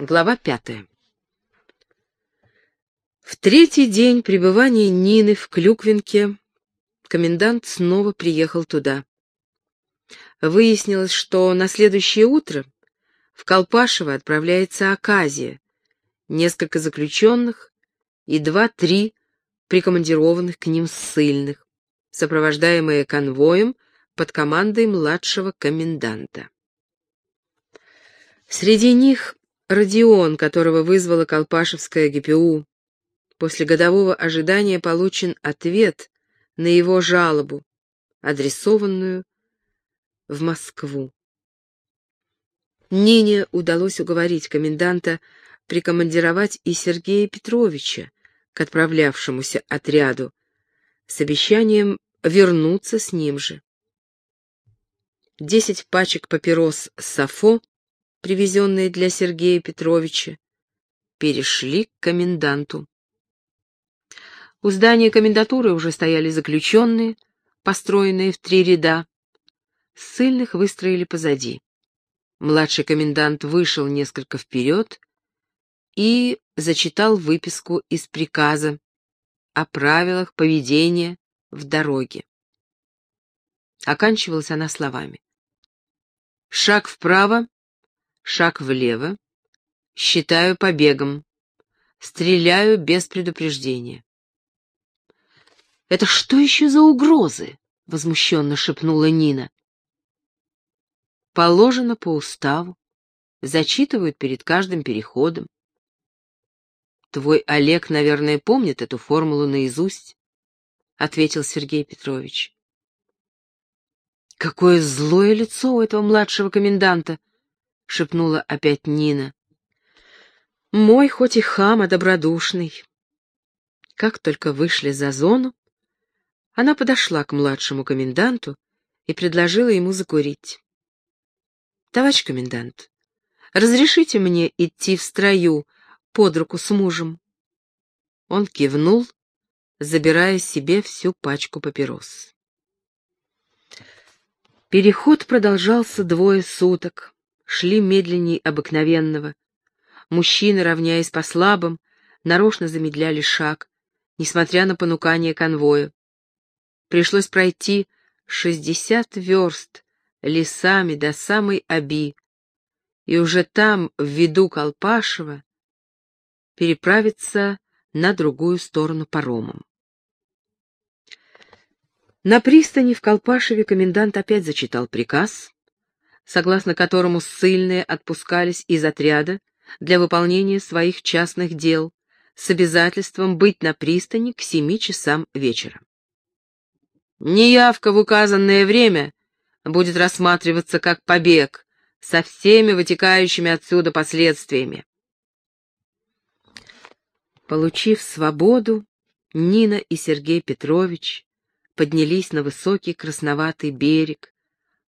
Глава пятая. В третий день пребывания Нины в Клюквинке комендант снова приехал туда. Выяснилось, что на следующее утро в Колпашево отправляется Аказия, несколько заключенных и два-три прикомандированных к ним ссыльных, сопровождаемые конвоем под командой младшего коменданта. Среди них Родион, которого вызвала Колпашевская ГПУ. После годового ожидания получен ответ на его жалобу, адресованную в Москву. Нине удалось уговорить коменданта прикомандировать и Сергея Петровича к отправлявшемуся отряду с обещанием вернуться с ним же. Десять пачек папирос «Сафо» привезенные для Сергея Петровича, перешли к коменданту. У здания комендатуры уже стояли заключенные, построенные в три ряда. Ссыльных выстроили позади. Младший комендант вышел несколько вперед и зачитал выписку из приказа о правилах поведения в дороге. Оканчивалась она словами. Шаг вправо шаг влево, считаю побегом, стреляю без предупреждения. «Это что еще за угрозы?» — возмущенно шепнула Нина. «Положено по уставу, зачитывают перед каждым переходом. Твой Олег, наверное, помнит эту формулу наизусть», — ответил Сергей Петрович. Какое злое лицо у этого младшего коменданта, — шепнула опять Нина. «Мой хоть и хам, а добродушный». Как только вышли за зону, она подошла к младшему коменданту и предложила ему закурить. «Товарищ комендант, разрешите мне идти в строю под руку с мужем?» Он кивнул, забирая себе всю пачку папирос. Переход продолжался двое суток шли медленней обыкновенного. Мужчины, равняясь по слабым, нарочно замедляли шаг, несмотря на понукание конвоя. Пришлось пройти шестьдесят верст лесами до самой Аби, и уже там, в виду Колпашева, переправиться на другую сторону паромом. На пристани в Колпашеве комендант опять зачитал приказ, согласно которому ссыльные отпускались из отряда для выполнения своих частных дел с обязательством быть на пристани к семи часам вечера. Неявка в указанное время будет рассматриваться как побег со всеми вытекающими отсюда последствиями. Получив свободу, Нина и Сергей Петрович поднялись на высокий красноватый берег,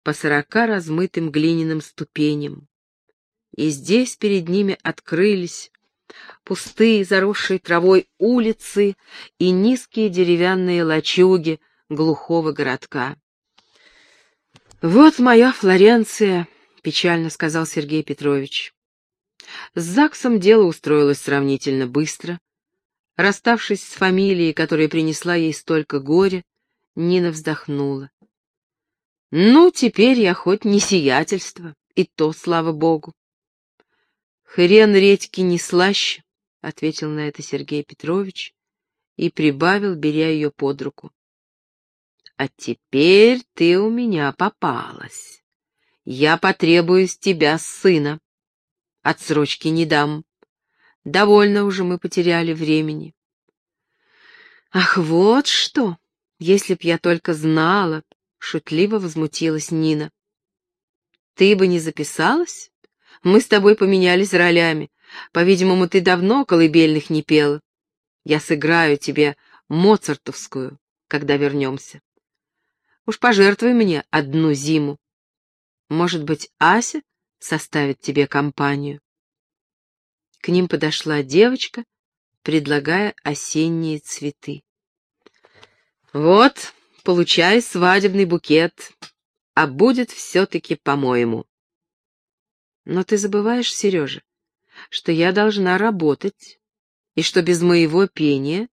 по сорока размытым глиняным ступеням. И здесь перед ними открылись пустые, заросшие травой улицы и низкие деревянные лачуги глухого городка. «Вот моя Флоренция», — печально сказал Сергей Петрович. С ЗАГСом дело устроилось сравнительно быстро. Расставшись с фамилией, которая принесла ей столько горя, Нина вздохнула. Ну, теперь я хоть не сиятельство, и то, слава богу. Хрен редьки не слаще, — ответил на это Сергей Петрович и прибавил, беря ее под руку. А теперь ты у меня попалась. Я потребую с тебя сына. Отсрочки не дам. Довольно уже мы потеряли времени. Ах, вот что! Если б я только знала, — шутливо возмутилась Нина. «Ты бы не записалась? Мы с тобой поменялись ролями. По-видимому, ты давно колыбельных не пела. Я сыграю тебе моцартовскую, когда вернемся. Уж пожертвуй мне одну зиму. Может быть, Ася составит тебе компанию?» К ним подошла девочка, предлагая осенние цветы. «Вот, получай свадебный букет, а будет все-таки по-моему. Но ты забываешь, Сережа, что я должна работать, и что без моего пения,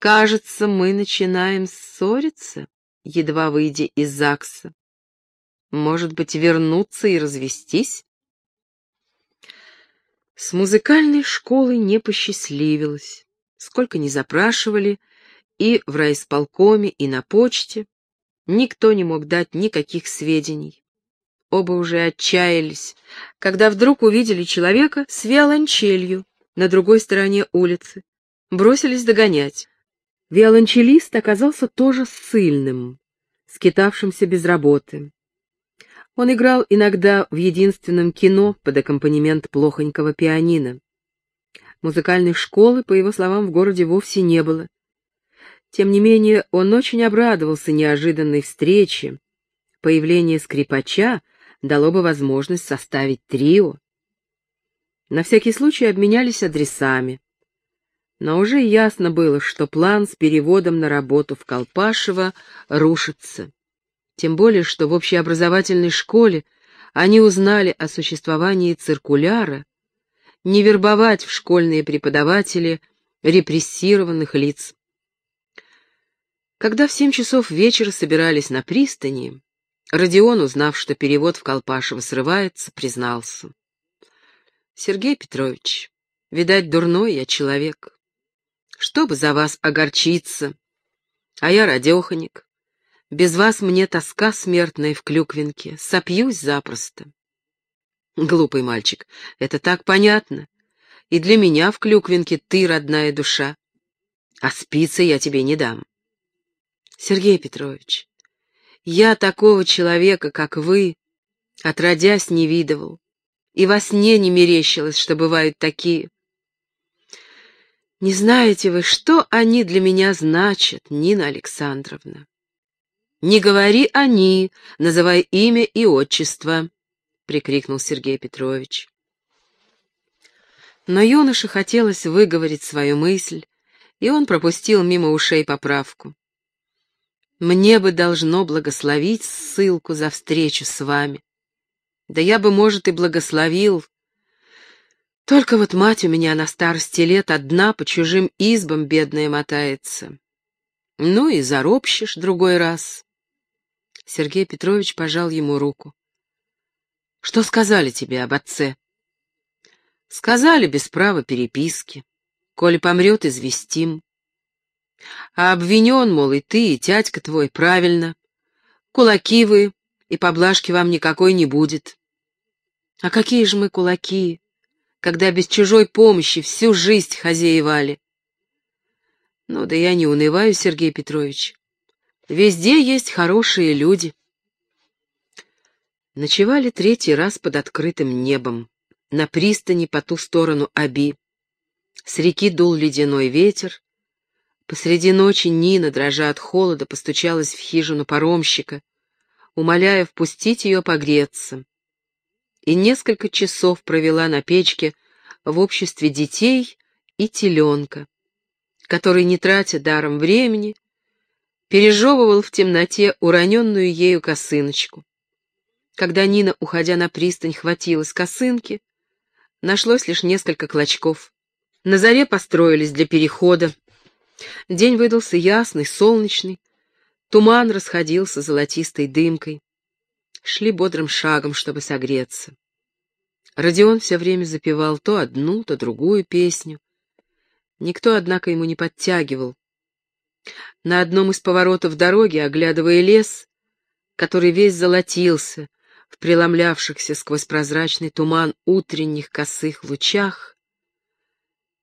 кажется, мы начинаем ссориться, едва выйдя из ЗАГСа. Может быть, вернуться и развестись? С музыкальной школой не посчастливилось. Сколько ни запрашивали, и в райисполкоме, и на почте, никто не мог дать никаких сведений. Оба уже отчаялись, когда вдруг увидели человека с виолончелью на другой стороне улицы. Бросились догонять. Виолончелист оказался тоже ссыльным, скитавшимся без работы. Он играл иногда в единственном кино под аккомпанемент плохонького пианино. Музыкальной школы, по его словам, в городе вовсе не было. Тем не менее, он очень обрадовался неожиданной встрече. Появление скрипача дало бы возможность составить трио. На всякий случай обменялись адресами. Но уже ясно было, что план с переводом на работу в Колпашево рушится. Тем более, что в общеобразовательной школе они узнали о существовании циркуляра не вербовать в школьные преподаватели репрессированных лиц. Когда в семь часов вечера собирались на пристани, Родион, узнав, что перевод в Колпашево срывается, признался. «Сергей Петрович, видать, дурной я человек. Чтобы за вас огорчиться, а я радеханик. Без вас мне тоска смертная в клюквинке, сопьюсь запросто. Глупый мальчик, это так понятно. И для меня в клюквинке ты родная душа. А спицы я тебе не дам. Сергей Петрович, я такого человека, как вы, отродясь не видывал, и во сне не мерещилось, что бывают такие. Не знаете вы, что они для меня значат, Нина Александровна? «Не говори «они», называй имя и отчество», — прикрикнул Сергей Петрович. Но юноше хотелось выговорить свою мысль, и он пропустил мимо ушей поправку. «Мне бы должно благословить ссылку за встречу с вами. Да я бы, может, и благословил. Только вот мать у меня на старости лет одна по чужим избам бедная мотается. Ну и заропщешь другой раз». Сергей Петрович пожал ему руку. «Что сказали тебе об отце?» «Сказали без права переписки. Коли помрет, известим. А обвинен, мол, и ты, и тятька твой, правильно. Кулаки вы, и поблажки вам никакой не будет. А какие же мы кулаки, когда без чужой помощи всю жизнь хозяевали? Ну да я не унываю, Сергей Петрович. Везде есть хорошие люди. Ночевали третий раз под открытым небом, на пристани по ту сторону Аби. С реки дул ледяной ветер. Посреди ночи Нина, дрожа от холода, постучалась в хижину паромщика, умоляя впустить ее погреться. И несколько часов провела на печке в обществе детей и теленка, который, не тратя даром времени, пережевывал в темноте уроненную ею косыночку. Когда Нина, уходя на пристань, хватилась косынки, нашлось лишь несколько клочков. На заре построились для перехода. День выдался ясный, солнечный, туман расходился золотистой дымкой. Шли бодрым шагом, чтобы согреться. Родион все время запевал то одну, то другую песню. Никто, однако, ему не подтягивал, на одном из поворотов дороги, оглядывая лес, который весь золотился в преломлявшихся сквозь прозрачный туман утренних косых лучах,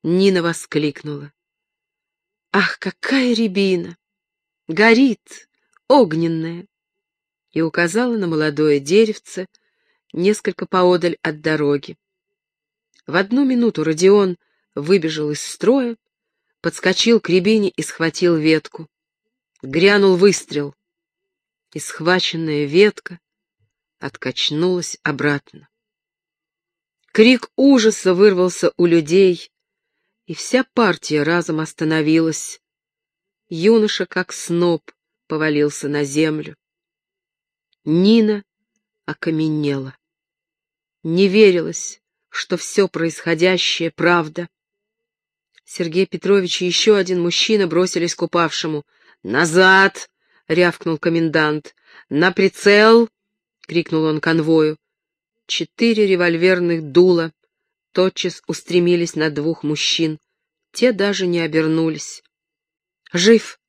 Нина воскликнула. «Ах, какая рябина! Горит, огненная!» и указала на молодое деревце несколько поодаль от дороги. В одну минуту Родион выбежал из строя, подскочил к рябине и схватил ветку. Грянул выстрел, и схваченная ветка откачнулась обратно. Крик ужаса вырвался у людей, и вся партия разом остановилась. Юноша, как сноб, повалился на землю. Нина окаменела. Не верилось, что все происходящее — правда. Сергей Петрович и еще один мужчина бросились к упавшему. «Назад!» — рявкнул комендант. «На прицел!» — крикнул он конвою. Четыре револьверных дула тотчас устремились на двух мужчин. Те даже не обернулись. «Жив!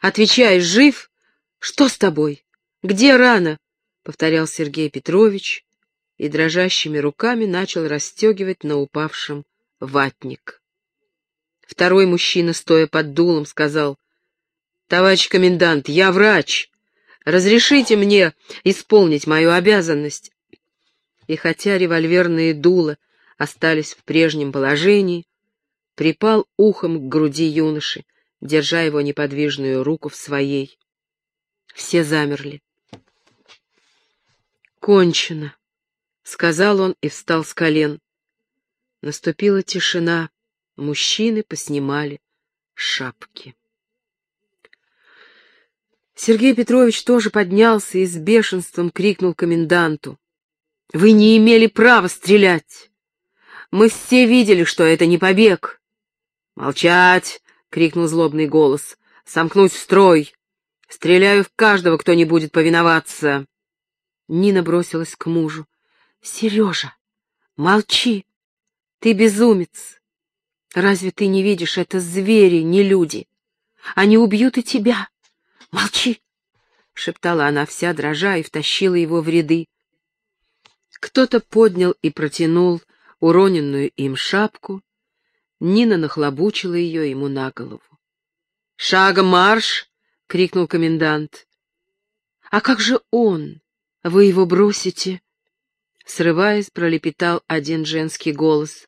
Отвечай, жив! Что с тобой? Где рана?» — повторял Сергей Петрович и дрожащими руками начал расстегивать на упавшем ватник. Второй мужчина, стоя под дулом, сказал, «Товарищ комендант, я врач. Разрешите мне исполнить мою обязанность». И хотя револьверные дула остались в прежнем положении, припал ухом к груди юноши, держа его неподвижную руку в своей. Все замерли. «Кончено», — сказал он и встал с колен. Наступила тишина. Мужчины поснимали шапки. Сергей Петрович тоже поднялся и с бешенством крикнул коменданту. «Вы не имели права стрелять! Мы все видели, что это не побег!» «Молчать!» — крикнул злобный голос. «Сомкнуть строй! Стреляю в каждого, кто не будет повиноваться!» Нина бросилась к мужу. «Сережа, молчи! Ты безумец! Разве ты не видишь, это звери, не люди. Они убьют и тебя. Молчи, — шептала она вся, дрожа, и втащила его в ряды. Кто-то поднял и протянул уроненную им шапку. Нина нахлобучила ее ему на голову. «Шагом марш!» — крикнул комендант. «А как же он? Вы его бросите?» Срываясь, пролепетал один женский голос.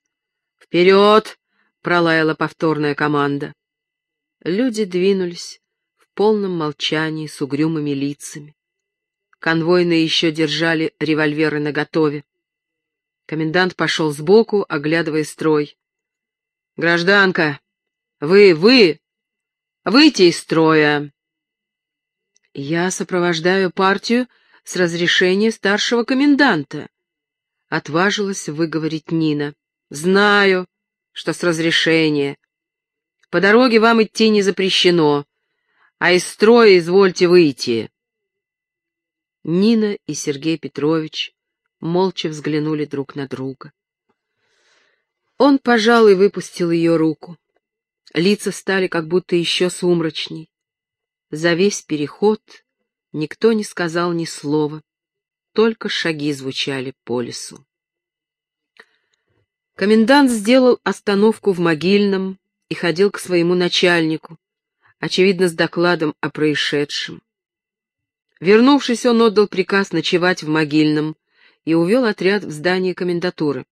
«Вперед! — пролаяла повторная команда. Люди двинулись в полном молчании с угрюмыми лицами. Конвойные еще держали револьверы наготове. Комендант пошел сбоку, оглядывая строй. «Гражданка! Вы, вы! Выйти из строя!» «Я сопровождаю партию с разрешения старшего коменданта», — отважилась выговорить Нина. «Знаю», что с разрешения. По дороге вам идти не запрещено, а из строя извольте выйти. Нина и Сергей Петрович молча взглянули друг на друга. Он, пожалуй, выпустил ее руку. Лица стали как будто еще сумрачней. За весь переход никто не сказал ни слова, только шаги звучали по лесу. Комендант сделал остановку в могильном и ходил к своему начальнику, очевидно, с докладом о происшедшем. Вернувшись, он отдал приказ ночевать в могильном и увел отряд в здание комендатуры.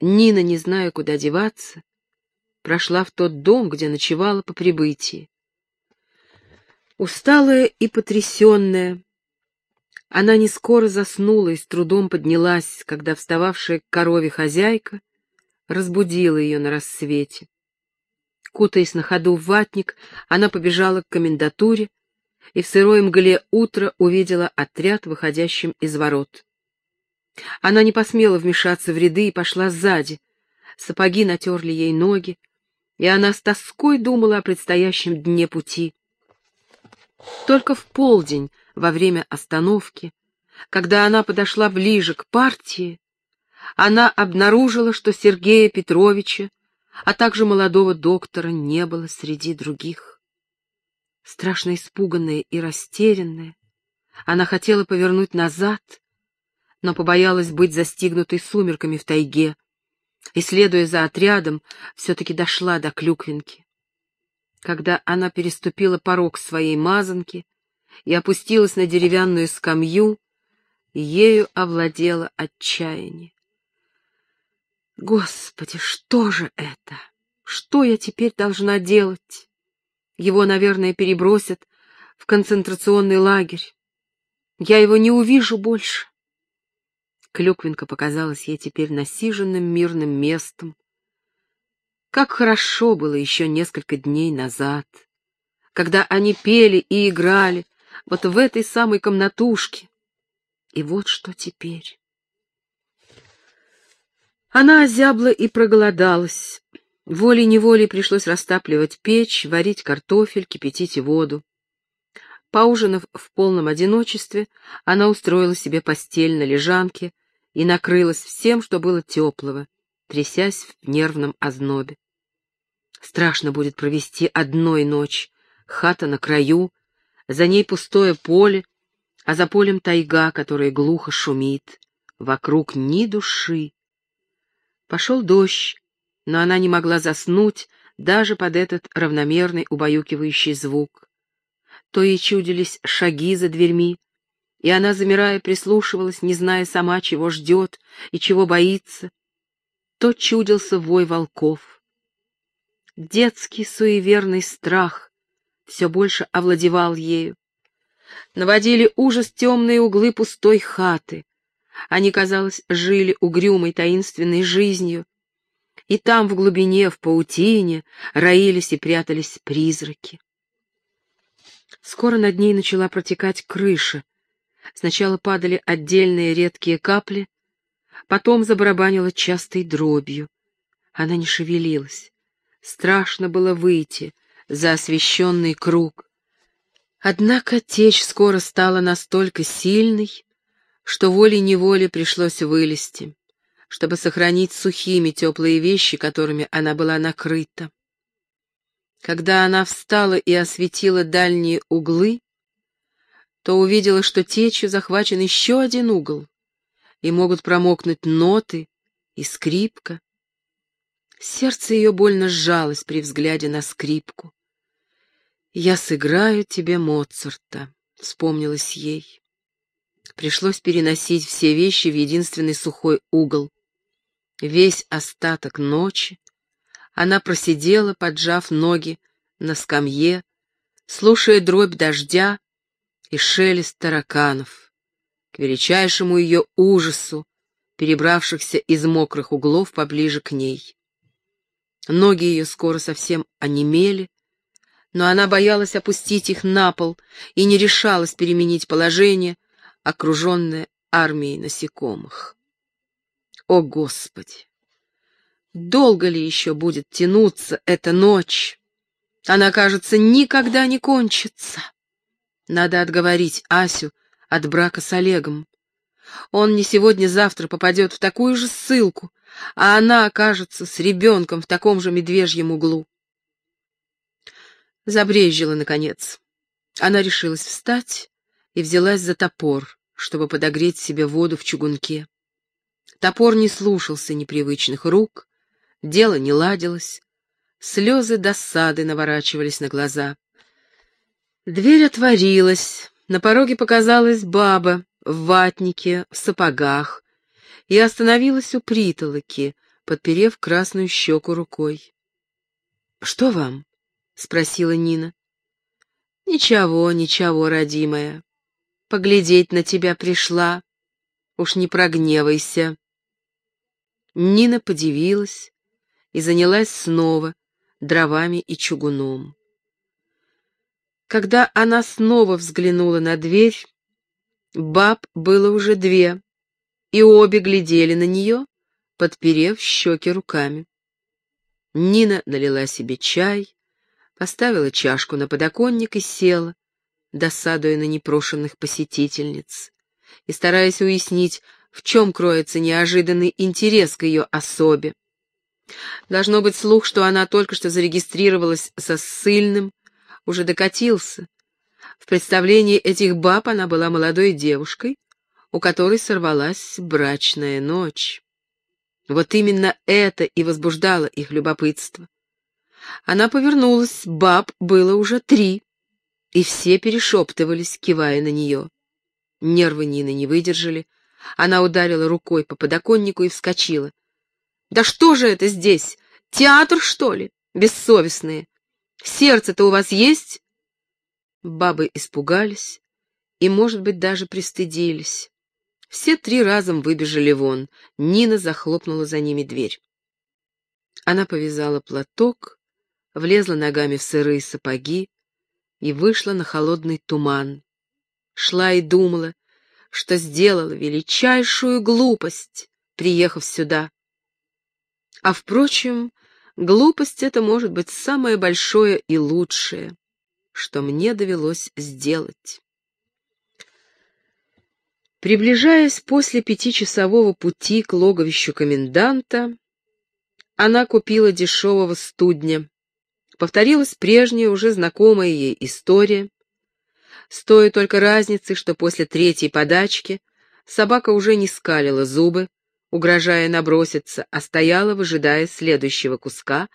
Нина, не зная, куда деваться, прошла в тот дом, где ночевала по прибытии. Усталая и потрясенная, она не скоро заснула и с трудом поднялась, когда встававшая к корове хозяйка разбудила ее на рассвете. Кутаясь на ходу в ватник, она побежала к комендатуре и в сырой мгле утра увидела отряд, выходящим из ворот. Она не посмела вмешаться в ряды и пошла сзади. Сапоги натерли ей ноги, и она с тоской думала о предстоящем дне пути. Только в полдень во время остановки, когда она подошла ближе к партии, она обнаружила, что Сергея Петровича, а также молодого доктора не было среди других. Страшно испуганная и растерянная, она хотела повернуть назад, но побоялась быть застигнутой сумерками в тайге, и, следуя за отрядом, все-таки дошла до Клюквинки. Когда она переступила порог своей мазанки, и опустилась на деревянную скамью, ею овладело отчаяние. Господи, что же это? Что я теперь должна делать? Его, наверное, перебросят в концентрационный лагерь. Я его не увижу больше. Клюквинка показалась ей теперь насиженным мирным местом. Как хорошо было еще несколько дней назад, когда они пели и играли, вот в этой самой комнатушке. И вот что теперь. Она озябла и проголодалась. Волей-неволей пришлось растапливать печь, варить картофель, кипятить воду. Поужинав в полном одиночестве, она устроила себе постель на лежанке и накрылась всем, что было теплого, трясясь в нервном ознобе. Страшно будет провести одной ночь, хата на краю, за ней пустое поле, а за полем тайга, которая глухо шумит, вокруг ни души. Пошел дождь, но она не могла заснуть даже под этот равномерный убаюкивающий звук. То ей чудились шаги за дверьми, и она, замирая, прислушивалась, не зная сама, чего ждет и чего боится. То чудился вой волков. Детский суеверный страх все больше овладевал ею. Наводили ужас темные углы пустой хаты, они, казалось, жили угрюмой таинственной жизнью, и там в глубине, в паутине, роились и прятались призраки. Скоро над ней начала протекать крыша. Сначала падали отдельные редкие капли, потом забарабанила частой дробью. Она не шевелилась. Страшно было выйти за освещенный круг. Однако течь скоро стала настолько сильной, что волей-неволей пришлось вылезти, чтобы сохранить сухими теплые вещи, которыми она была накрыта. Когда она встала и осветила дальние углы, то увидела, что течью захвачен еще один угол, и могут промокнуть ноты и скрипка. Сердце ее больно сжалось при взгляде на скрипку. «Я сыграю тебе Моцарта», — вспомнилось ей. Пришлось переносить все вещи в единственный сухой угол. Весь остаток ночи она просидела, поджав ноги на скамье, слушая дробь дождя и шелест тараканов, к величайшему ее ужасу, перебравшихся из мокрых углов поближе к ней. Ноги ее скоро совсем онемели, но она боялась опустить их на пол и не решалась переменить положение, окруженная армией насекомых. О, Господи! Долго ли еще будет тянуться эта ночь? Она, кажется, никогда не кончится. Надо отговорить Асю от брака с Олегом. Он не сегодня-завтра попадет в такую же ссылку, а она окажется с ребенком в таком же медвежьем углу. Забрезжила, наконец. Она решилась встать и взялась за топор, чтобы подогреть себе воду в чугунке. Топор не слушался непривычных рук, дело не ладилось, слезы досады наворачивались на глаза. Дверь отворилась, на пороге показалась баба в ватнике, в сапогах, и остановилась у притолоки, подперев красную щеку рукой. — Что вам? — спросила Нина. — Ничего, ничего, родимая. Поглядеть на тебя пришла. Уж не прогневайся. Нина подивилась и занялась снова дровами и чугуном. Когда она снова взглянула на дверь, баб было уже две, и обе глядели на нее, подперев щеки руками. Нина налила себе чай, поставила чашку на подоконник и села, досадуя на непрошенных посетительниц, и стараясь уяснить, в чем кроется неожиданный интерес к ее особе. Должно быть слух, что она только что зарегистрировалась со ссыльным, уже докатился. В представлении этих баб она была молодой девушкой, у которой сорвалась брачная ночь. Вот именно это и возбуждало их любопытство. Она повернулась, баб было уже три и все перешептывались, кивая на нее. Нервы Нины не выдержали. Она ударила рукой по подоконнику и вскочила. «Да что же это здесь? Театр, что ли? Бессовестные! Сердце-то у вас есть?» Бабы испугались и, может быть, даже пристыдились. Все три разом выбежали вон. Нина захлопнула за ними дверь. Она повязала платок, влезла ногами в сырые сапоги, и вышла на холодный туман. Шла и думала, что сделала величайшую глупость, приехав сюда. А, впрочем, глупость — это может быть самое большое и лучшее, что мне довелось сделать. Приближаясь после пятичасового пути к логовищу коменданта, она купила дешевого студня. Повторилась прежняя, уже знакомая ей история. Стоя только разницы, что после третьей подачки собака уже не скалила зубы, угрожая наброситься, а стояла, выжидая следующего куска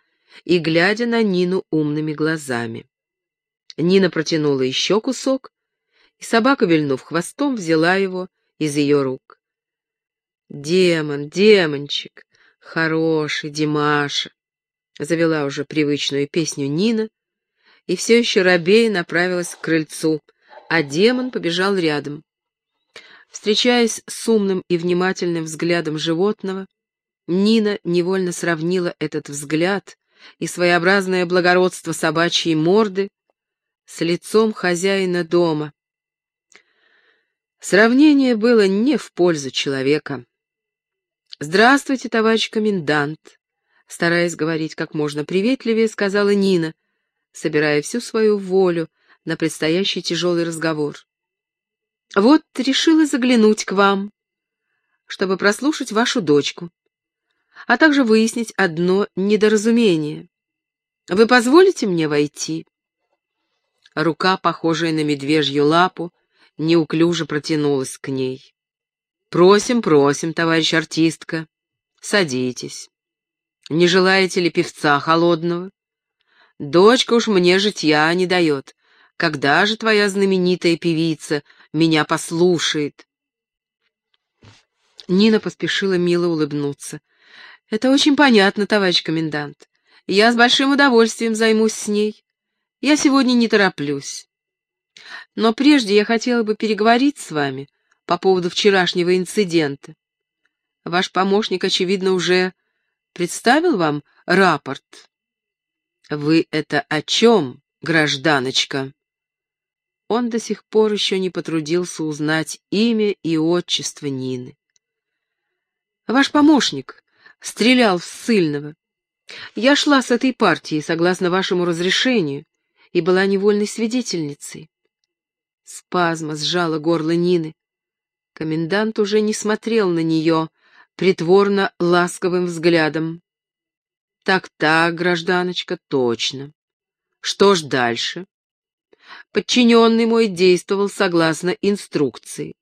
и глядя на Нину умными глазами. Нина протянула еще кусок, и собака, вильнув хвостом, взяла его из ее рук. «Демон, демончик, хороший Димаша!» — завела уже привычную песню Нина, и все еще рабея направилась к крыльцу, а демон побежал рядом. Встречаясь с умным и внимательным взглядом животного, Нина невольно сравнила этот взгляд и своеобразное благородство собачьей морды с лицом хозяина дома. Сравнение было не в пользу человека. «Здравствуйте, товарищ комендант», — стараясь говорить как можно приветливее, сказала Нина, собирая всю свою волю на предстоящий тяжелый разговор. «Вот решила заглянуть к вам, чтобы прослушать вашу дочку, а также выяснить одно недоразумение. Вы позволите мне войти?» Рука, похожая на медвежью лапу, неуклюже протянулась к ней. «Просим, просим, товарищ артистка, садитесь. Не желаете ли певца холодного? Дочка уж мне житья не дает. Когда же твоя знаменитая певица меня послушает?» Нина поспешила мило улыбнуться. «Это очень понятно, товарищ комендант. Я с большим удовольствием займусь с ней. Я сегодня не тороплюсь. Но прежде я хотела бы переговорить с вами по поводу вчерашнего инцидента. Ваш помощник, очевидно, уже представил вам рапорт. Вы это о чем, гражданочка? Он до сих пор еще не потрудился узнать имя и отчество Нины. Ваш помощник стрелял в ссыльного. Я шла с этой партией, согласно вашему разрешению, и была невольной свидетельницей. Спазма сжала горло Нины. Комендант уже не смотрел на нее притворно ласковым взглядом. «Так-так, гражданочка, точно. Что ж дальше?» Подчиненный мой действовал согласно инструкции.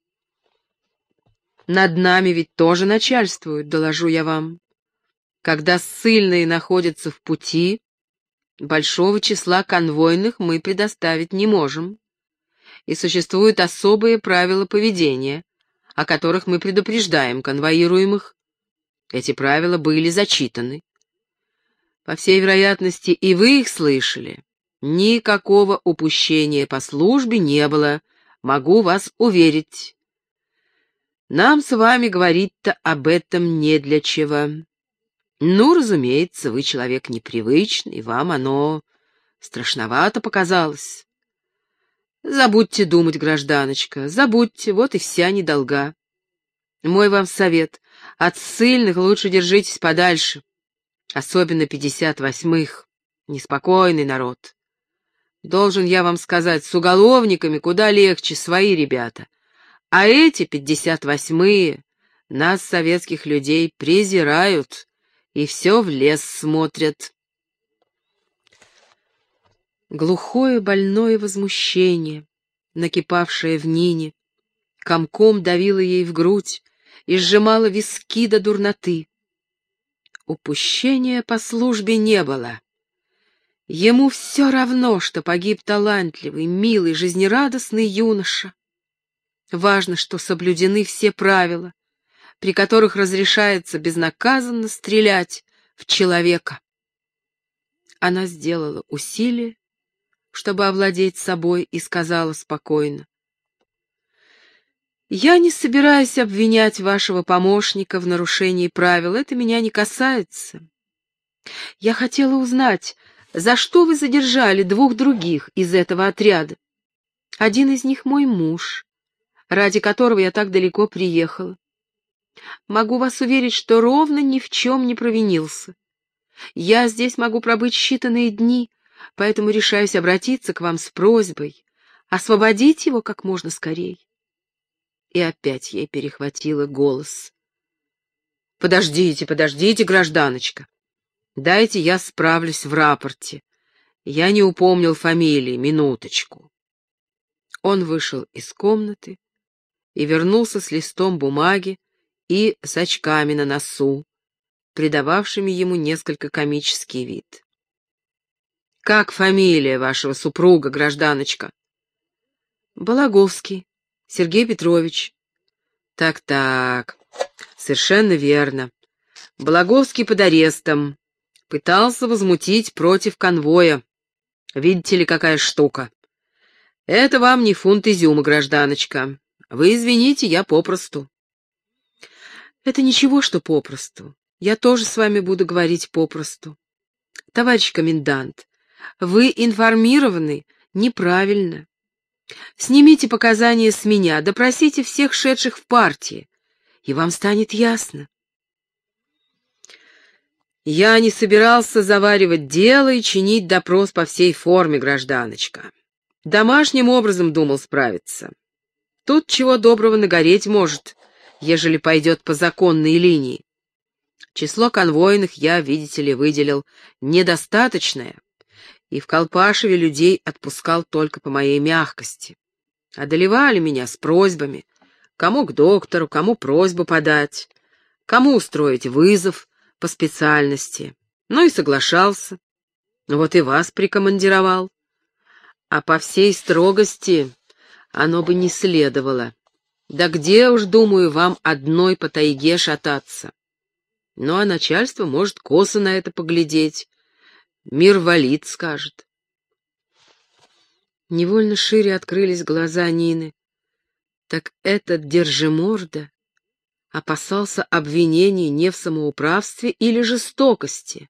Над нами ведь тоже начальствуют, доложу я вам. Когда ссыльные находятся в пути, Большого числа конвойных мы предоставить не можем. И существуют особые правила поведения, о которых мы предупреждаем конвоируемых. Эти правила были зачитаны. По всей вероятности, и вы их слышали. Никакого упущения по службе не было, могу вас уверить. Нам с вами говорить-то об этом не для чего. Ну, разумеется, вы человек непривычный, вам оно страшновато показалось. Забудьте думать, гражданочка, забудьте, вот и вся недолга. Мой вам совет, от ссыльных лучше держитесь подальше, особенно пятьдесят восьмых, неспокойный народ. Должен я вам сказать, с уголовниками куда легче свои ребята, а эти пятьдесят восьмые нас, советских людей, презирают, и все в лес смотрят. Глухое больное возмущение, накипавшее в Нине, комком давило ей в грудь и сжимало виски до дурноты. Упущения по службе не было. Ему все равно, что погиб талантливый, милый, жизнерадостный юноша. Важно, что соблюдены все правила, при которых разрешается безнаказанно стрелять в человека. Она сделала усилие, чтобы овладеть собой, и сказала спокойно. «Я не собираюсь обвинять вашего помощника в нарушении правил, это меня не касается. Я хотела узнать, за что вы задержали двух других из этого отряда. Один из них мой муж, ради которого я так далеко приехала. Могу вас уверить, что ровно ни в чем не провинился. Я здесь могу пробыть считанные дни, поэтому решаюсь обратиться к вам с просьбой освободить его как можно скорее. И опять ей перехватило голос. «Подождите, подождите, гражданочка. Дайте я справлюсь в рапорте. Я не упомнил фамилии, минуточку». Он вышел из комнаты и вернулся с листом бумаги и с очками на носу, придававшими ему несколько комический вид. «Как фамилия вашего супруга, гражданочка?» «Балаговский Сергей Петрович». «Так-так, совершенно верно. Балаговский под арестом. Пытался возмутить против конвоя. Видите ли, какая штука. Это вам не фунт изюма, гражданочка. Вы извините, я попросту». «Это ничего, что попросту. Я тоже с вами буду говорить попросту. Товарищ комендант, вы информированы неправильно. Снимите показания с меня, допросите всех шедших в партии, и вам станет ясно. Я не собирался заваривать дело и чинить допрос по всей форме, гражданочка. Домашним образом думал справиться. Тут чего доброго нагореть может, ежели пойдет по законной линии. Число конвойных я, видите ли, выделил недостаточное, и в Колпашеве людей отпускал только по моей мягкости. Одолевали меня с просьбами, кому к доктору, кому просьбу подать, кому устроить вызов по специальности. Ну и соглашался. Вот и вас прикомандировал. А по всей строгости оно бы не следовало. Да где уж, думаю, вам одной по тайге шататься? Ну а начальство может косо на это поглядеть, Мир валит, скажет. Невольно шире открылись глаза Нины. Так этот держиморда опасался обвинений не в самоуправстве или жестокости,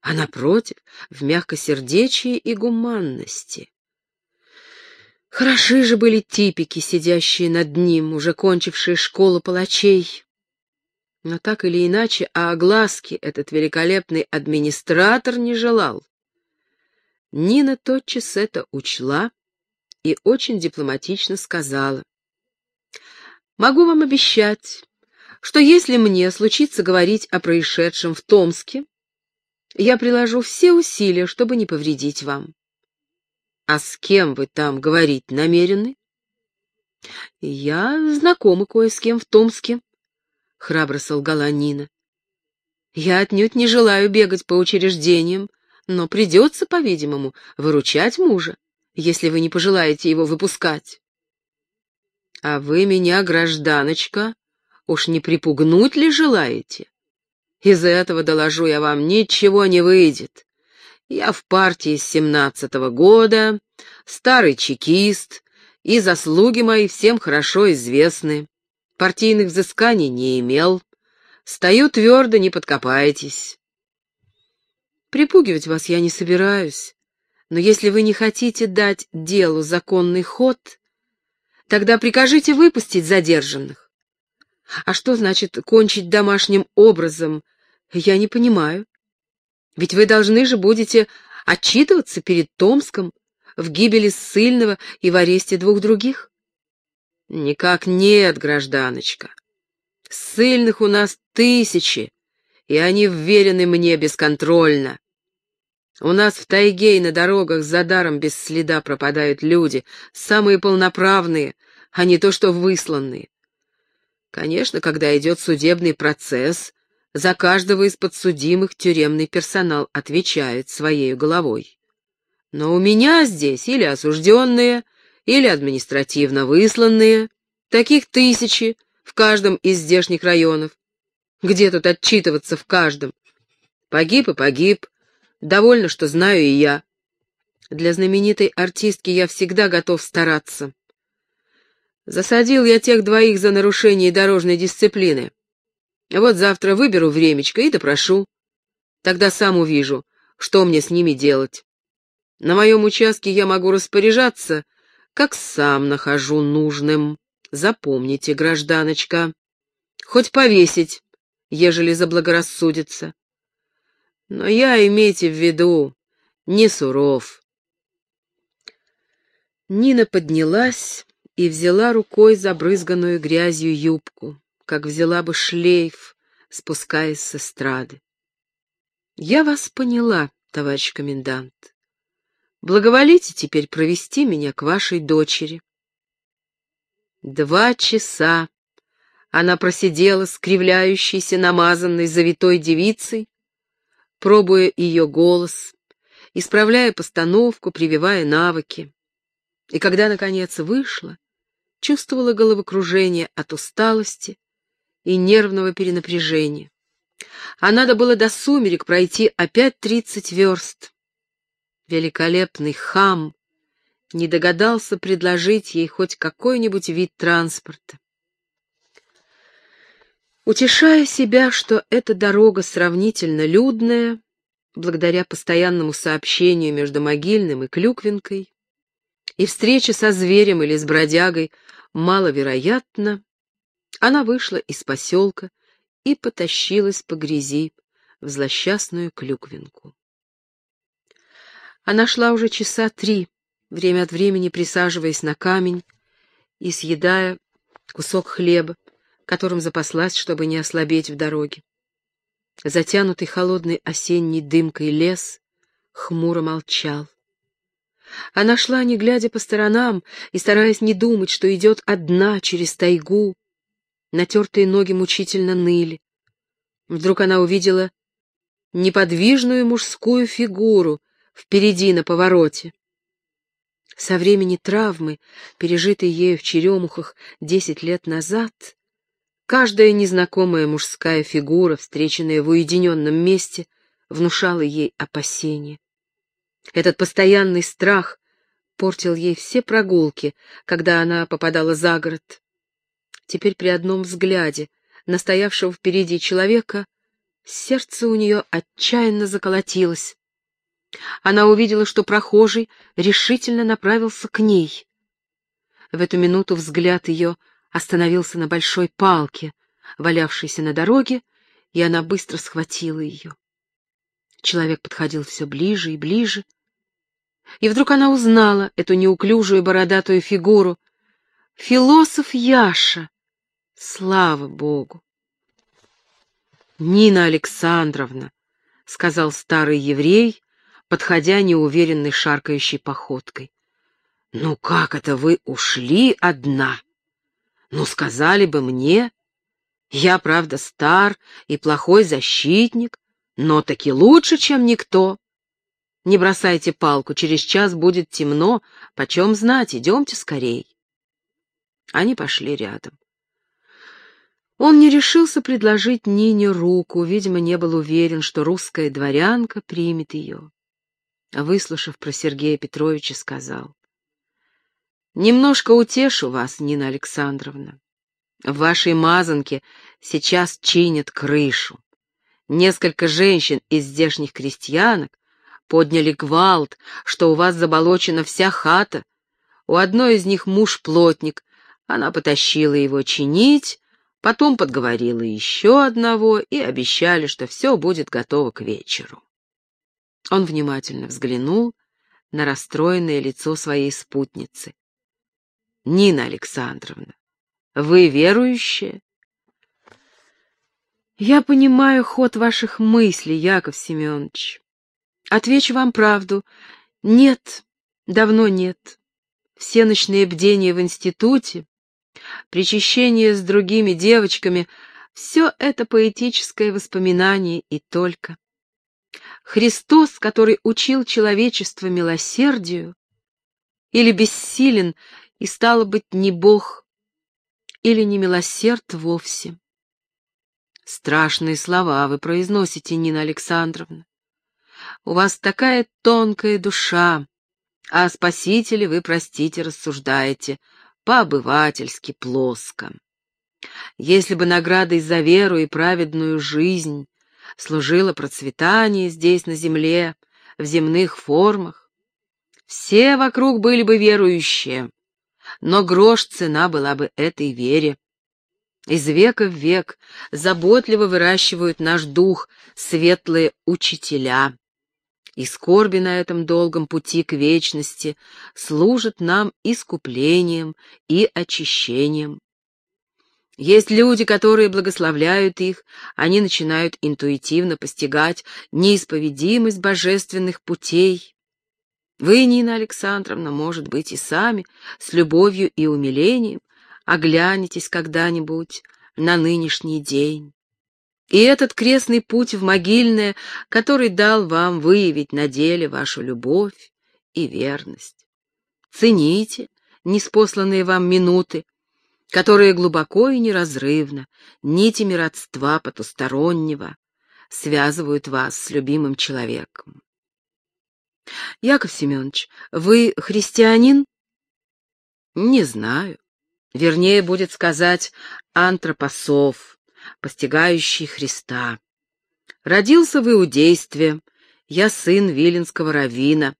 а, напротив, в мягкосердечии и гуманности. Хороши же были типики, сидящие над ним, уже кончившие школу палачей. Но так или иначе, а огласки этот великолепный администратор не желал. Нина тотчас это учла и очень дипломатично сказала. «Могу вам обещать, что если мне случится говорить о происшедшем в Томске, я приложу все усилия, чтобы не повредить вам. А с кем вы там говорить намерены? Я знакома кое с кем в Томске, — храбро солгала Нина. «Я отнюдь не желаю бегать по учреждениям, но придется, по-видимому, выручать мужа, если вы не пожелаете его выпускать». «А вы меня, гражданочка, уж не припугнуть ли желаете? Из этого, доложу я вам, ничего не выйдет. Я в партии с семнадцатого года, старый чекист, и заслуги мои всем хорошо известны партийных взысканий не имел. Стою твердо, не подкопайтесь. Припугивать вас я не собираюсь, но если вы не хотите дать делу законный ход, тогда прикажите выпустить задержанных. А что значит кончить домашним образом, я не понимаю. Ведь вы должны же будете отчитываться перед Томском в гибели ссыльного и в аресте двух других. Никак нет, гражданочка. Ссыльных у нас тысячи, и они вверены мне бесконтрольно. У нас в тайге и на дорогах за даром без следа пропадают люди, самые полноправные, а не то что высланные. Конечно, когда идет судебный процесс, за каждого из подсудимых тюремный персонал отвечает своей головой. Но у меня здесь или осужденные, или административно высланные. Таких тысячи в каждом из здешних районов. Где тут отчитываться в каждом? Погиб и погиб. Довольно, что знаю и я. Для знаменитой артистки я всегда готов стараться. Засадил я тех двоих за нарушение дорожной дисциплины. Вот завтра выберу времечко и допрошу. Тогда сам увижу, что мне с ними делать. На моем участке я могу распоряжаться как сам нахожу нужным. Запомните, гражданочка, хоть повесить, ежели заблагорассудится. Но я, имейте в виду, не суров. Нина поднялась и взяла рукой забрызганную грязью юбку, как взяла бы шлейф, спускаясь с эстрады. «Я вас поняла, товарищ комендант. Благоволите теперь провести меня к вашей дочери». Два часа она просидела скривляющейся, намазанной, завитой девицей, пробуя ее голос, исправляя постановку, прививая навыки. И когда, наконец, вышла, чувствовала головокружение от усталости и нервного перенапряжения. А надо было до сумерек пройти опять тридцать верст. Великолепный хам не догадался предложить ей хоть какой-нибудь вид транспорта. Утешая себя, что эта дорога сравнительно людная, благодаря постоянному сообщению между Могильным и Клюквинкой, и встреча со зверем или с бродягой маловероятна, она вышла из поселка и потащилась по грязи в злосчастную Клюквинку. Она шла уже часа три, время от времени присаживаясь на камень и съедая кусок хлеба, которым запаслась, чтобы не ослабеть в дороге. Затянутый холодной осенней дымкой лес хмуро молчал. Она шла, не глядя по сторонам и стараясь не думать, что идет одна через тайгу. Натертые ноги мучительно ныли. Вдруг она увидела неподвижную мужскую фигуру впереди на повороте. Со времени травмы, пережитой ею в черемухах десять лет назад, каждая незнакомая мужская фигура, встреченная в уединенном месте, внушала ей опасение. Этот постоянный страх портил ей все прогулки, когда она попадала за город. Теперь при одном взгляде на стоявшего впереди человека сердце у нее отчаянно заколотилось. Она увидела, что прохожий решительно направился к ней. В эту минуту взгляд ее остановился на большой палке, валявшейся на дороге, и она быстро схватила ее. Человек подходил все ближе и ближе. И вдруг она узнала эту неуклюжую бородатую фигуру. Философ Яша! Слава Богу! «Нина Александровна», — сказал старый еврей, подходя неуверенной шаркающей походкой. «Ну как это вы ушли одна? Ну, сказали бы мне. Я, правда, стар и плохой защитник, но таки лучше, чем никто. Не бросайте палку, через час будет темно, почем знать, идемте скорей. Они пошли рядом. Он не решился предложить Нине руку, видимо, не был уверен, что русская дворянка примет ее. Выслушав про Сергея Петровича, сказал. «Немножко утешу вас, Нина Александровна. В вашей мазанке сейчас чинят крышу. Несколько женщин из здешних крестьянок подняли гвалт, что у вас заболочена вся хата. У одной из них муж плотник, она потащила его чинить, потом подговорила еще одного и обещали, что все будет готово к вечеру. Он внимательно взглянул на расстроенное лицо своей спутницы. «Нина Александровна, вы верующая?» Я понимаю ход ваших мыслей, Яков Семенович. Отвечу вам правду. Нет, давно нет. Все ночные бдения в институте, причащение с другими девочками — все это поэтическое воспоминание и только. Христос, который учил человечество милосердию, или бессилен и, стало быть, не Бог, или не милосерд вовсе. Страшные слова вы произносите, Нина Александровна. У вас такая тонкая душа, а о Спасителе вы, простите, рассуждаете по-обывательски плоско. Если бы наградой за веру и праведную жизнь служило процветание здесь, на земле, в земных формах, все вокруг были бы верующие, но грош цена была бы этой вере. Из века в век заботливо выращивают наш дух светлые учителя. И скорби на этом долгом пути к вечности служат нам искуплением и очищением. Есть люди, которые благословляют их, они начинают интуитивно постигать неисповедимость божественных путей. Вы, Нина Александровна, может быть, и сами, с любовью и умилением, оглянетесь когда-нибудь на нынешний день. И этот крестный путь в могильное, который дал вам выявить на деле вашу любовь и верность. Цените неспосланные вам минуты, которые глубоко и неразрывно, нитями родства потустороннего, связывают вас с любимым человеком. Яков Семенович, вы христианин? Не знаю. Вернее, будет сказать, антропосов, постигающий Христа. Родился в Иудействе, я сын Виленского равина.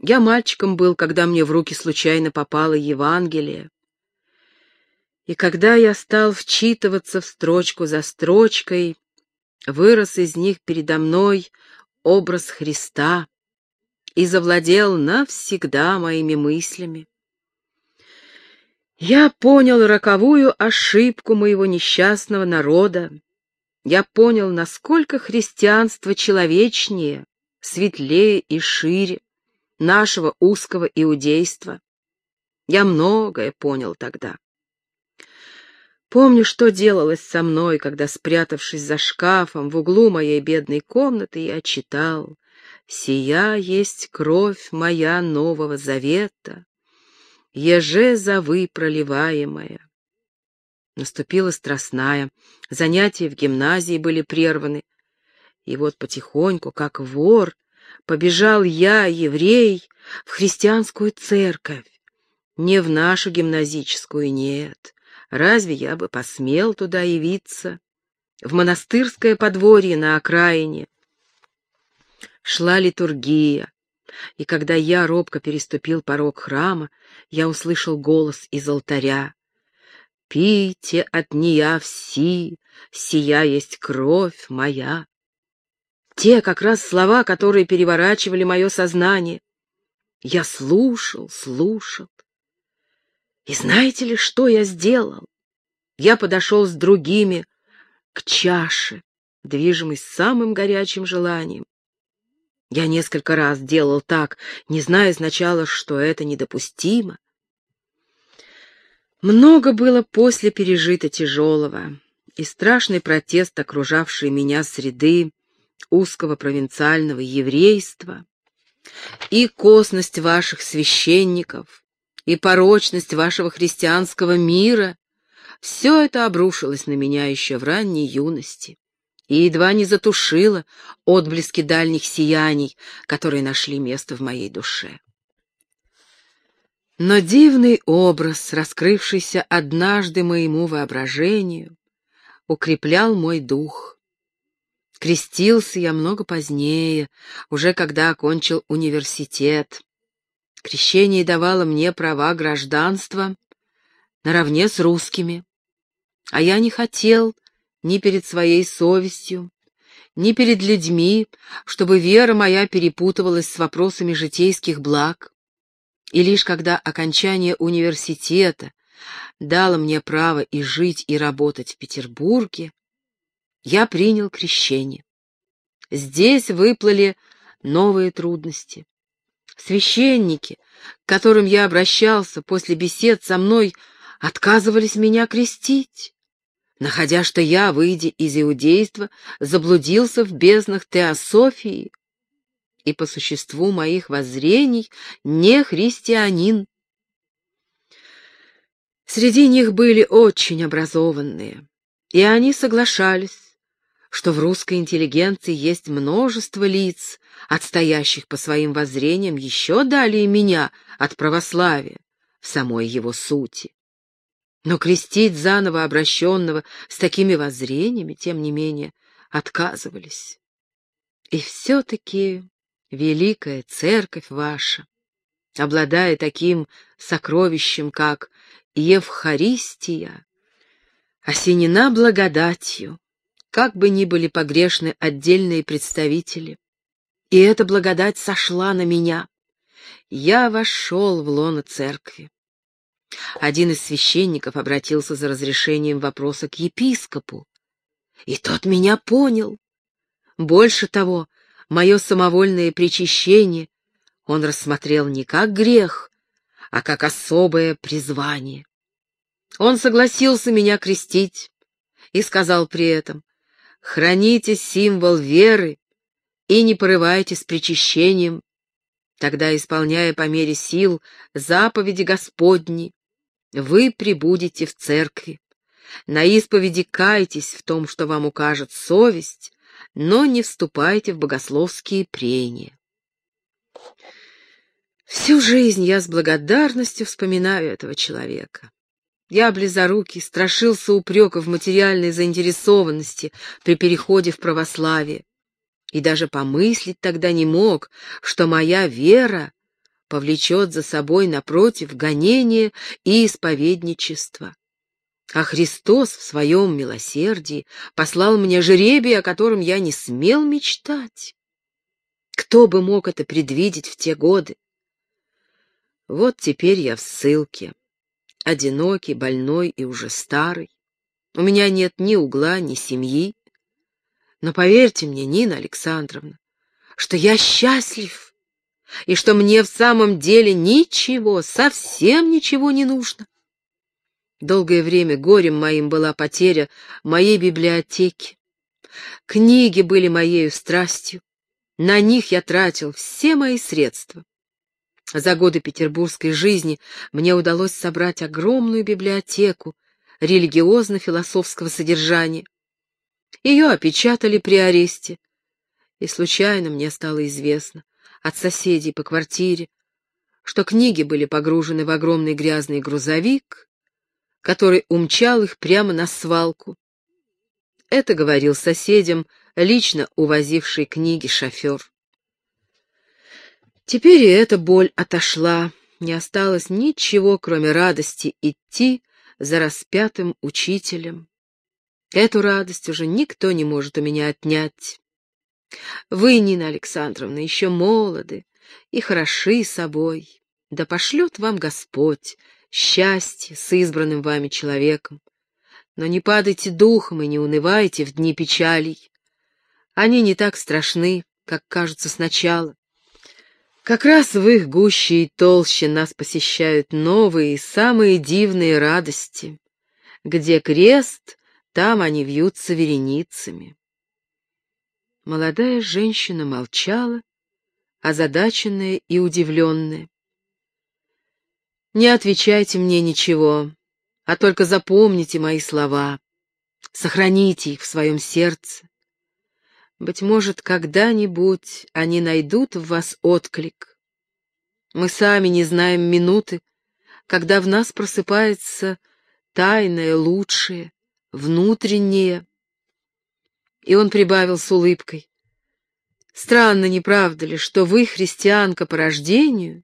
Я мальчиком был, когда мне в руки случайно попало Евангелие. И когда я стал вчитываться в строчку за строчкой, вырос из них передо мной образ Христа и завладел навсегда моими мыслями. Я понял роковую ошибку моего несчастного народа. Я понял, насколько христианство человечнее, светлее и шире нашего узкого иудейства. Я многое понял тогда. Помню, что делалось со мной, когда, спрятавшись за шкафом в углу моей бедной комнаты, я читал «Сия есть кровь моя Нового Завета, еже завы проливаемая. Наступила страстная, занятия в гимназии были прерваны. И вот потихоньку, как вор, побежал я, еврей, в христианскую церковь. Не в нашу гимназическую, нет. Разве я бы посмел туда явиться? В монастырское подворье на окраине. Шла литургия, и когда я робко переступил порог храма, я услышал голос из алтаря. «Пейте от нея все, сия есть кровь моя». Те как раз слова, которые переворачивали мое сознание. Я слушал, слушал. И знаете ли, что я сделал? Я подошел с другими к чаше, движимый самым горячим желанием. Я несколько раз делал так, не зная сначала, что это недопустимо. Много было после пережито тяжелого, и страшный протест, окружавший меня среды узкого провинциального еврейства, и косность ваших священников, и порочность вашего христианского мира — все это обрушилось на меня еще в ранней юности и едва не затушила отблески дальних сияний, которые нашли место в моей душе. Но дивный образ, раскрывшийся однажды моему воображению, укреплял мой дух. Крестился я много позднее, уже когда окончил университет. Крещение давало мне права гражданства наравне с русскими, а я не хотел ни перед своей совестью, ни перед людьми, чтобы вера моя перепутывалась с вопросами житейских благ. И лишь когда окончание университета дало мне право и жить, и работать в Петербурге, я принял крещение. Здесь выплыли новые трудности. Священники, к которым я обращался после бесед со мной, отказывались меня крестить находя, что я, выйдя из иудейства, заблудился в безднах теософии и по существу моих воззрений не христианин. Среди них были очень образованные, и они соглашались, что в русской интеллигенции есть множество лиц, отстоящих по своим воззрениям еще далее меня от православия в самой его сути. Но крестить заново обращенного с такими воззрениями, тем не менее, отказывались. И все-таки великая церковь ваша, обладая таким сокровищем, как Евхаристия, осенена благодатью, как бы ни были погрешны отдельные представители. И эта благодать сошла на меня. Я вошел в лоно церкви. Один из священников обратился за разрешением вопроса к епископу, и тот меня понял. Больше того, мое самовольное причащение он рассмотрел не как грех, а как особое призвание. Он согласился меня крестить и сказал при этом, «Храните символ веры и не порывайтесь с причащением, тогда, исполняя по мере сил заповеди Господни, вы прибудете в церкви. На исповеди кайтесь в том, что вам укажет совесть, но не вступайте в богословские прения. Всю жизнь я с благодарностью вспоминаю этого человека. Я, близорукий, страшился упреков материальной заинтересованности при переходе в православие. И даже помыслить тогда не мог, что моя вера повлечет за собой, напротив, гонение и исповедничество. А Христос в своем милосердии послал мне жребий, о котором я не смел мечтать. Кто бы мог это предвидеть в те годы? Вот теперь я в ссылке, одинокий, больной и уже старый. У меня нет ни угла, ни семьи. Но поверьте мне, Нина Александровна, что я счастлив, и что мне в самом деле ничего, совсем ничего не нужно. Долгое время горем моим была потеря моей библиотеки. Книги были моею страстью. На них я тратил все мои средства. За годы петербургской жизни мне удалось собрать огромную библиотеку религиозно-философского содержания. Ее опечатали при аресте, и случайно мне стало известно от соседей по квартире, что книги были погружены в огромный грязный грузовик, который умчал их прямо на свалку. Это говорил соседям, лично увозивший книги шофер. Теперь и эта боль отошла, не осталось ничего, кроме радости идти за распятым учителем. Эту радость уже никто не может у меня отнять. Вы, Нина Александровна, еще молоды и хороши собой. Да пошлет вам Господь счастье с избранным вами человеком. Но не падайте духом и не унывайте в дни печалей. Они не так страшны, как кажутся сначала. Как раз в их гуще и толще нас посещают новые, самые дивные радости. Где крест, там они вьются вереницами. Молодая женщина молчала, озадаченная и удивленная. Не отвечайте мне ничего, а только запомните мои слова, сохраните их в своем сердце. Быть может, когда-нибудь они найдут в вас отклик. Мы сами не знаем минуты, когда в нас просыпается тайное, лучшее, внутреннее. И он прибавил с улыбкой. Странно, не правда ли, что вы, христианка по рождению,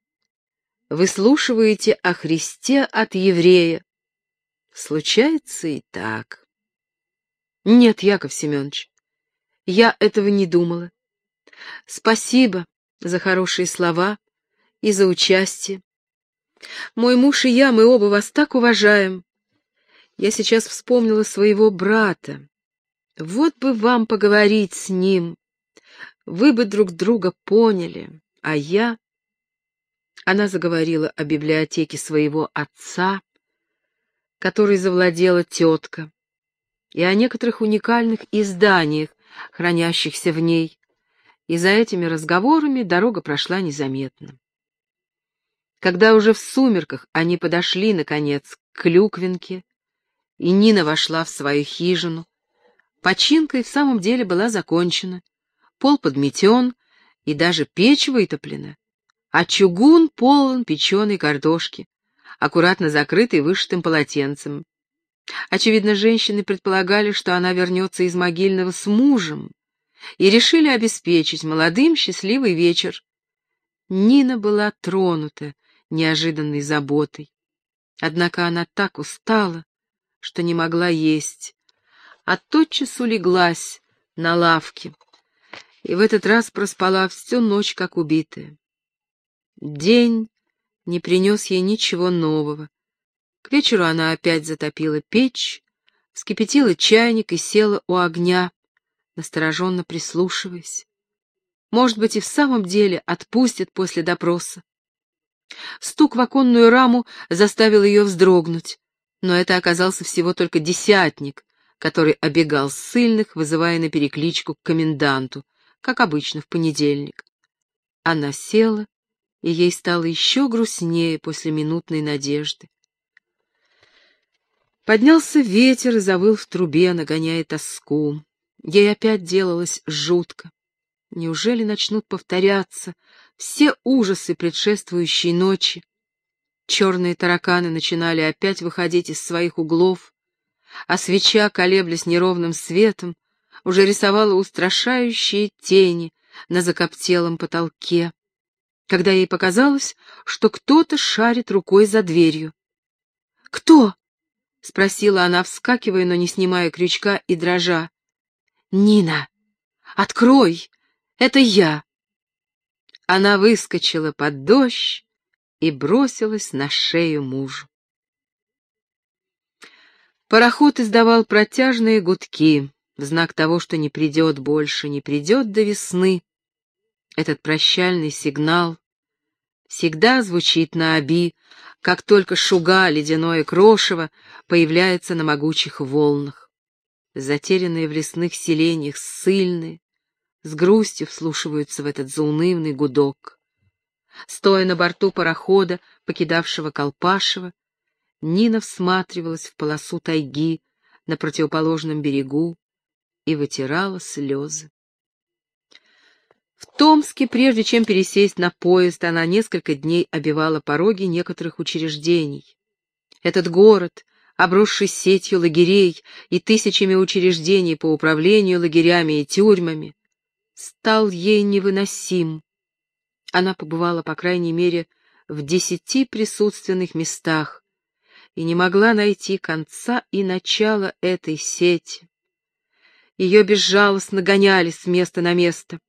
выслушиваете о Христе от еврея. Случается и так. Нет, Яков Семенович, я этого не думала. Спасибо за хорошие слова и за участие. Мой муж и я, мы оба вас так уважаем. Я сейчас вспомнила своего брата. Вот бы вам поговорить с ним. Вы бы друг друга поняли, а я... Она заговорила о библиотеке своего отца, которой завладела тетка, и о некоторых уникальных изданиях, хранящихся в ней, и за этими разговорами дорога прошла незаметно. Когда уже в сумерках они подошли, наконец, к Клюквинке, и Нина вошла в свою хижину, починка и в самом деле была закончена, пол подметен, и даже печь вытоплена, а чугун полон печеной картошки, аккуратно закрытый вышитым полотенцем. Очевидно, женщины предполагали, что она вернется из могильного с мужем, и решили обеспечить молодым счастливый вечер. Нина была тронута неожиданной заботой. Однако она так устала, что не могла есть, а тотчас улеглась на лавке и в этот раз проспала всю ночь, как убитая. День не принес ей ничего нового. К вечеру она опять затопила печь, вскипятила чайник и села у огня, настороженно прислушиваясь. Может быть, и в самом деле отпустят после допроса. Стук в оконную раму заставил ее вздрогнуть, но это оказался всего только десятник, который обегал ссыльных, вызывая на перекличку к коменданту, как обычно в понедельник. Она села, и ей стало еще грустнее после минутной надежды. Поднялся ветер и завыл в трубе, нагоняя тоску. Ей опять делалось жутко. Неужели начнут повторяться все ужасы предшествующей ночи? Черные тараканы начинали опять выходить из своих углов, а свеча, колеблясь неровным светом, уже рисовала устрашающие тени на закоптелом потолке, когда ей показалось, что кто-то шарит рукой за дверью. «Кто?» — спросила она, вскакивая, но не снимая крючка и дрожа. «Нина! Открой! Это я!» Она выскочила под дождь и бросилась на шею мужу. Пароход издавал протяжные гудки, в знак того, что не придет больше, не придет до весны. Этот прощальный сигнал всегда звучит на оби, как только шуга, ледяное крошево, появляется на могучих волнах. Затерянные в лесных селениях ссыльные, с грустью вслушиваются в этот заунывный гудок. Стоя на борту парохода, покидавшего Колпашева, Нина всматривалась в полосу тайги на противоположном берегу и вытирала слезы. В Томске, прежде чем пересесть на поезд, она несколько дней обивала пороги некоторых учреждений. Этот город, обросший сетью лагерей и тысячами учреждений по управлению лагерями и тюрьмами, стал ей невыносим. Она побывала, по крайней мере, в десяти присутственных местах и не могла найти конца и начала этой сети. Ее безжалостно гоняли с места на место.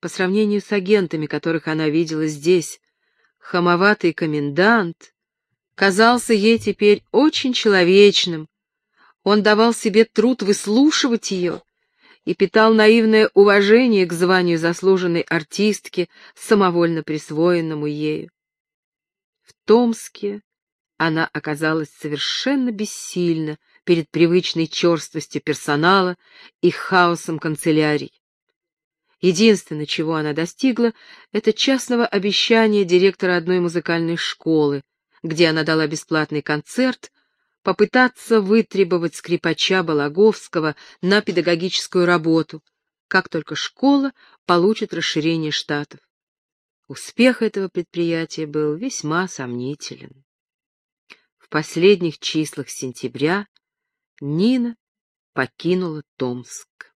По сравнению с агентами, которых она видела здесь, хамоватый комендант казался ей теперь очень человечным. Он давал себе труд выслушивать ее и питал наивное уважение к званию заслуженной артистки, самовольно присвоенному ею. В Томске она оказалась совершенно бессильна перед привычной черствостью персонала и хаосом канцелярий. Единственное, чего она достигла, это частного обещания директора одной музыкальной школы, где она дала бесплатный концерт, попытаться вытребовать скрипача Балаговского на педагогическую работу, как только школа получит расширение штатов. Успех этого предприятия был весьма сомнителен. Последних числах сентября Нина покинула Томск.